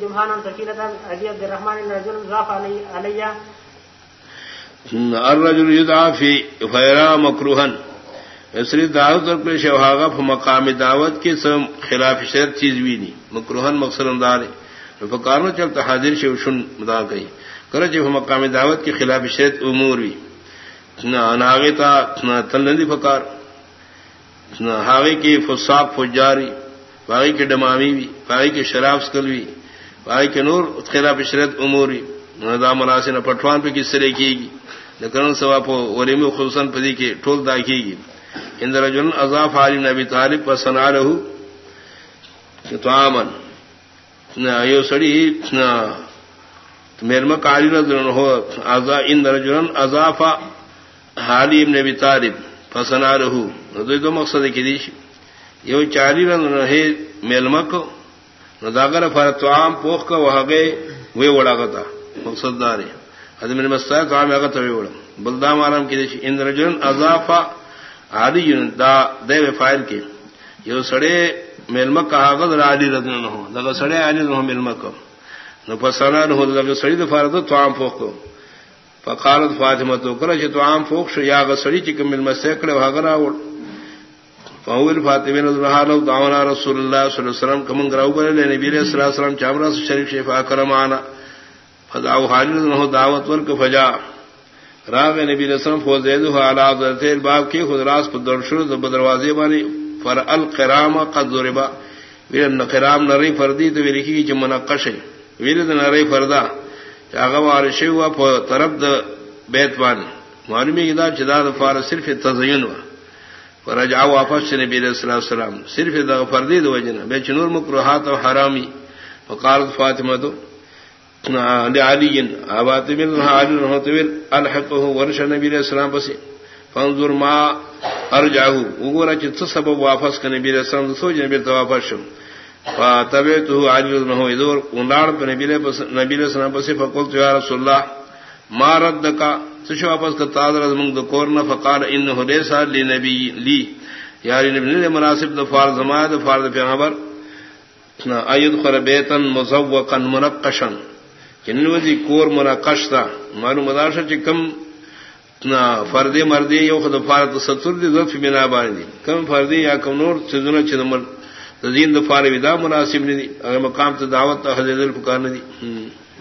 جمهانا سكينة أبي عبد الرحمن إن رجل ضاف علي, الرجل يدعى في فيرا مكروها اسری دعوت اور پیش وہاگا مقام دعوت کے سم خلاف شرط چیز بھی نہیں مکروہن مقصد اندار فکاروں چلتا حاضر سے شن مدا گئی کرو جب مقام دعوت کے خلاف شرط امور بھی نہ اناگے تا نہ تلندی فکار نہ ہاگے کی فساق فجاری. باغی کے ڈمامی بھی باغی کے شراب سکل بھی باغی کے نور خلاف شرط امور بھی نہ مناسب پٹوان پہ کس طرح کی گی نہ کرن ثواب وریم خصوصاً پدی کے ٹول دا کی گی اندر جن اضاف علی نبی طالب پر سنا رہو تو آمن نہ سڑی میرم کاری ہو اندر جن اضاف حالی نبی طالب پسنا رہو دو مقصد کی دیش یہ چاری رن رہے میلمک نہ داگر فر تو عام پوکھ کا وہ گئے وہ اڑا گا مقصد دار ادم مستا تو عام اگت وڑا بلدام آرام کی دیش اندر جن اضافہ عادی دا دیو فائل کے یہ سڑے میلمک کا حاغت علی ردن نہ ہو لگا سڑے علی نہ ہو میلمک نہ پسانا نہ ہو لگا سڑی تو فارت تو عام فوق کو فقالت فاطمہ تو کرا چھ تو عام فوق شو، یا سڑی چھ کمل میں سیکڑے بھاگنا وڑ فاول فاطمہ رضی اللہ عنہ دعوانا رسول اللہ صلی اللہ علیہ وسلم کمن گراو کرے لے نبی صلی اللہ علیہ وسلم چامرا شریف شفا کرم آنا. فدعو حاجر نہ دعوت ور ورک فجا. راغ نبی رسم فوزید حالات باب کی خود راس پر درشر دروازے بانی. فر القرام قد ضربا ویر نقرام نری فردی تو ویری کی جو منقش ہے. ویر نری فردا. چاغا وارش ہوا طرف د بیت بانی معلومی کی دا چدا فار صرف تزین ہوا فرجع واپس چھ نبی صلی اللہ علیہ وسلم صرف دا فردی دو وجنا بے چنور مکروہات و حرامی. وقالت فاطمہ دو لعلی آبات من علی رحمت الحقه ورش نبی علیہ السلام بس فانظر ما ارجعه. وګوره چې څه سبب واپس کنه نبی علیہ السلام سوچ نبی ته واپس شم. فتبعته علی رحمه ادور ونار په نبی علیہ السلام بس فقلت یا رسول الله، ما ردک؟ څه واپس کا تادر من د کورنا فقال انه ليس لنبي لي یاری نبی نے مناسب د فرض ما د فرض پیغمبر۔ ايد خر بیتن مزوقا منقشا چنوزی یعنی کور مرا کشتا مارو مداشا چی کم فردی مردی یو خود فارت ستر دی ظرف بنا بانی کم فردی یا کم نور چیزونا چی نمر تزین دفار ودا مناسب ندی اگر مقام تا دعوت حضرت الفکار ندی